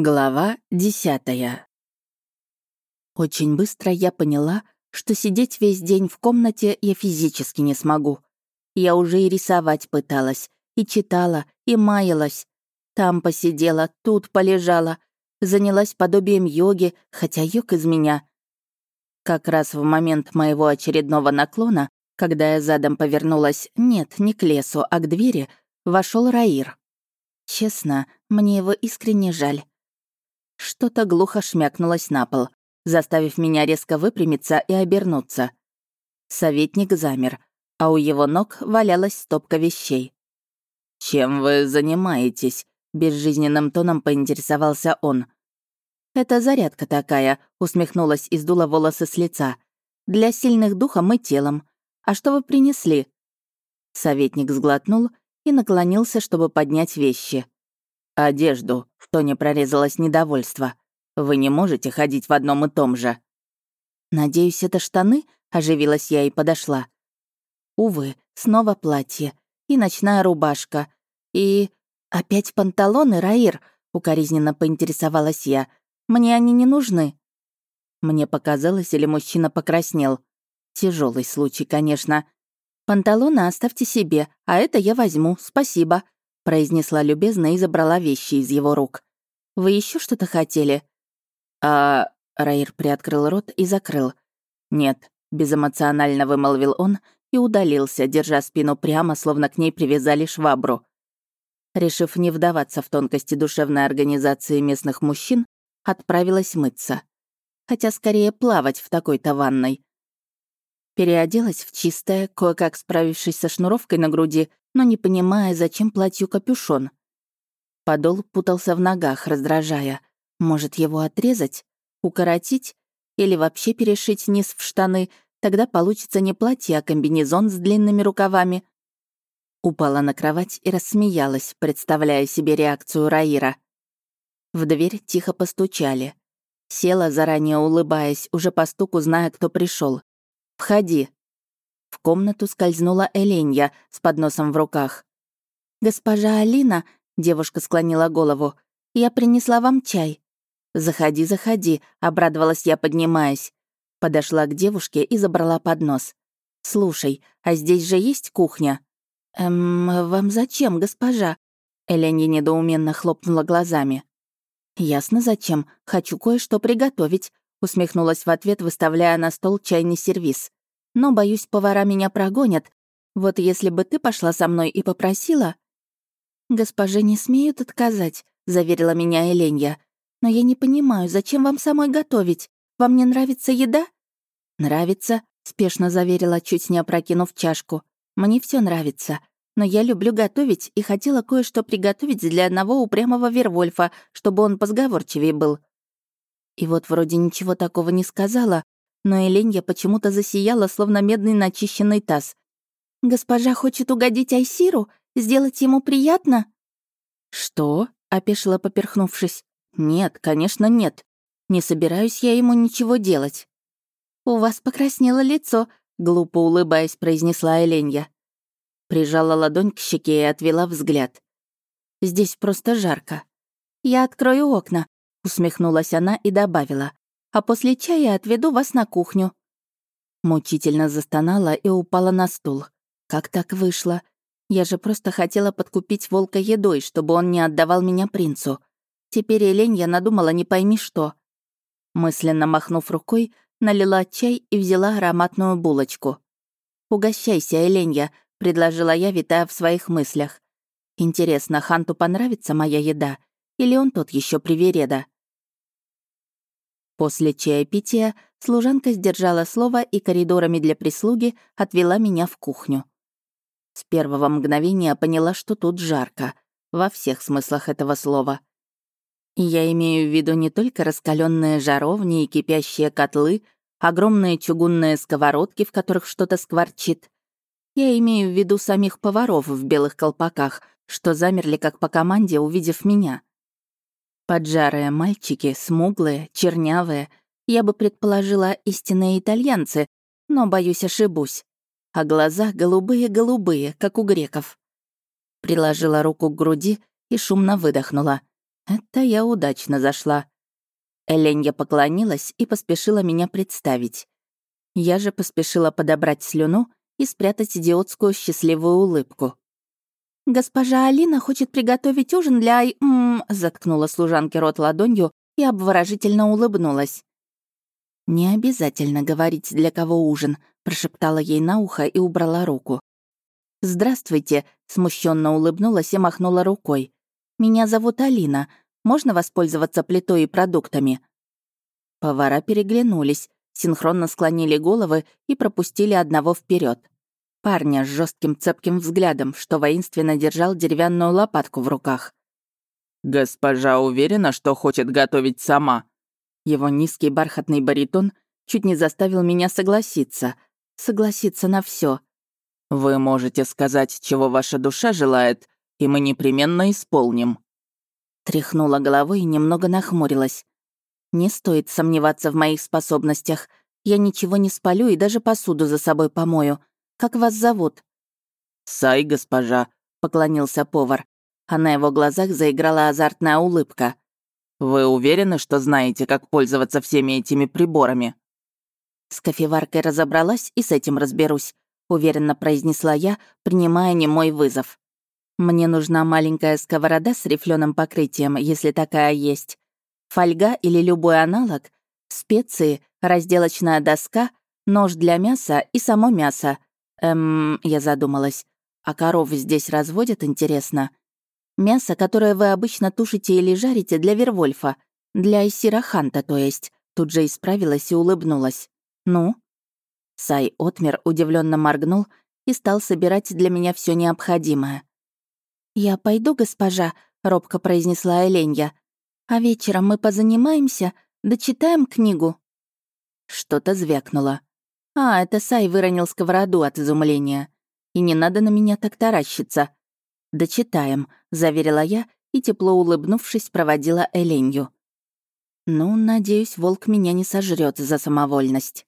Глава десятая. Очень быстро я поняла, что сидеть весь день в комнате я физически не смогу. Я уже и рисовать пыталась, и читала, и маялась. Там посидела, тут полежала, занялась подобием йоги, хотя йог из меня. Как раз в момент моего очередного наклона, когда я задом повернулась, нет, не к лесу, а к двери, вошел Раир. Честно, мне его искренне жаль. Что-то глухо шмякнулось на пол, заставив меня резко выпрямиться и обернуться. Советник замер, а у его ног валялась стопка вещей. «Чем вы занимаетесь?» — безжизненным тоном поинтересовался он. «Это зарядка такая», — усмехнулась и сдула волосы с лица. «Для сильных духом и телом. А что вы принесли?» Советник сглотнул и наклонился, чтобы поднять вещи. «Одежду», — в тоне прорезалось недовольство. «Вы не можете ходить в одном и том же». «Надеюсь, это штаны?» — оживилась я и подошла. Увы, снова платье. И ночная рубашка. И... «Опять панталоны, Раир?» — укоризненно поинтересовалась я. «Мне они не нужны». Мне показалось, или мужчина покраснел. Тяжелый случай, конечно. «Панталоны оставьте себе, а это я возьму, спасибо», произнесла любезно и забрала вещи из его рук. «Вы еще что-то хотели?» «А...» — Раир приоткрыл рот и закрыл. «Нет», — безэмоционально вымолвил он и удалился, держа спину прямо, словно к ней привязали швабру. Решив не вдаваться в тонкости душевной организации местных мужчин, отправилась мыться. Хотя скорее плавать в такой-то ванной. Переоделась в чистое, кое-как справившись со шнуровкой на груди, но не понимая, зачем платью капюшон. Подол путался в ногах, раздражая. Может, его отрезать? Укоротить? Или вообще перешить низ в штаны? Тогда получится не платье, а комбинезон с длинными рукавами. Упала на кровать и рассмеялась, представляя себе реакцию Раира. В дверь тихо постучали. Села, заранее улыбаясь, уже по стуку зная, кто пришел. «Входи». Комнату скользнула Эленья с подносом в руках. «Госпожа Алина», — девушка склонила голову, — «я принесла вам чай». «Заходи, заходи», — обрадовалась я, поднимаясь. Подошла к девушке и забрала поднос. «Слушай, а здесь же есть кухня?» «Эм, вам зачем, госпожа?» Эленья недоуменно хлопнула глазами. «Ясно, зачем. Хочу кое-что приготовить усмехнулась в ответ, выставляя на стол чайный сервиз. «Но, боюсь, повара меня прогонят. Вот если бы ты пошла со мной и попросила...» «Госпоже не смеют отказать», — заверила меня Эленья. «Но я не понимаю, зачем вам самой готовить? Вам не нравится еда?» «Нравится», — спешно заверила, чуть не опрокинув чашку. «Мне все нравится. Но я люблю готовить и хотела кое-что приготовить для одного упрямого Вервольфа, чтобы он позговорчивее был. И вот вроде ничего такого не сказала, но Эленья почему-то засияла, словно медный начищенный таз. «Госпожа хочет угодить Айсиру? Сделать ему приятно?» «Что?» — опешила, поперхнувшись. «Нет, конечно, нет. Не собираюсь я ему ничего делать». «У вас покраснело лицо», — глупо улыбаясь, произнесла Эленья. Прижала ладонь к щеке и отвела взгляд. «Здесь просто жарко. Я открою окна, усмехнулась она и добавила. «А после чая отведу вас на кухню». Мучительно застонала и упала на стул. Как так вышло? Я же просто хотела подкупить волка едой, чтобы он не отдавал меня принцу. Теперь Элень я надумала не пойми что. Мысленно махнув рукой, налила чай и взяла ароматную булочку. «Угощайся, Эленья», — предложила я, витая в своих мыслях. «Интересно, Ханту понравится моя еда? Или он тот еще привереда?» После чаепития служанка сдержала слово и коридорами для прислуги отвела меня в кухню. С первого мгновения поняла, что тут жарко, во всех смыслах этого слова. Я имею в виду не только раскаленные жаровни и кипящие котлы, огромные чугунные сковородки, в которых что-то скворчит. Я имею в виду самих поваров в белых колпаках, что замерли как по команде, увидев меня. Поджарые мальчики, смуглые, чернявые. Я бы предположила истинные итальянцы, но, боюсь, ошибусь. А глаза голубые-голубые, как у греков. Приложила руку к груди и шумно выдохнула. Это я удачно зашла. Эленья поклонилась и поспешила меня представить. Я же поспешила подобрать слюну и спрятать идиотскую счастливую улыбку. «Госпожа Алина хочет приготовить ужин для... -м, заткнула служанке рот ладонью и обворожительно улыбнулась. «Не обязательно говорить, для кого ужин», — прошептала ей на ухо и убрала руку. «Здравствуйте», — смущенно улыбнулась и махнула рукой. «Меня зовут Алина. Можно воспользоваться плитой и продуктами?» Повара переглянулись, синхронно склонили головы и пропустили одного вперед. Парня с жестким цепким взглядом, что воинственно держал деревянную лопатку в руках. «Госпожа уверена, что хочет готовить сама?» Его низкий бархатный баритон чуть не заставил меня согласиться. Согласиться на все. «Вы можете сказать, чего ваша душа желает, и мы непременно исполним». Тряхнула головой и немного нахмурилась. Не стоит сомневаться в моих способностях. Я ничего не спалю и даже посуду за собой помою. Как вас зовут?» «Сай, госпожа», — поклонился повар а на его глазах заиграла азартная улыбка. «Вы уверены, что знаете, как пользоваться всеми этими приборами?» «С кофеваркой разобралась и с этим разберусь», — уверенно произнесла я, принимая немой вызов. «Мне нужна маленькая сковорода с рифленым покрытием, если такая есть. Фольга или любой аналог, специи, разделочная доска, нож для мяса и само мясо. Эм, я задумалась. А коров здесь разводят, интересно? Мясо, которое вы обычно тушите или жарите для Вервольфа. Для Исираханта, то есть. Тут же исправилась и улыбнулась. Ну? Сай Отмер удивленно моргнул и стал собирать для меня все необходимое. «Я пойду, госпожа», — робко произнесла Эленья. «А вечером мы позанимаемся, дочитаем книгу». Что-то звякнуло. А, это Сай выронил сковороду от изумления. И не надо на меня так таращиться. «Дочитаем», — заверила я и, тепло улыбнувшись, проводила Эленью. «Ну, надеюсь, волк меня не сожрет за самовольность».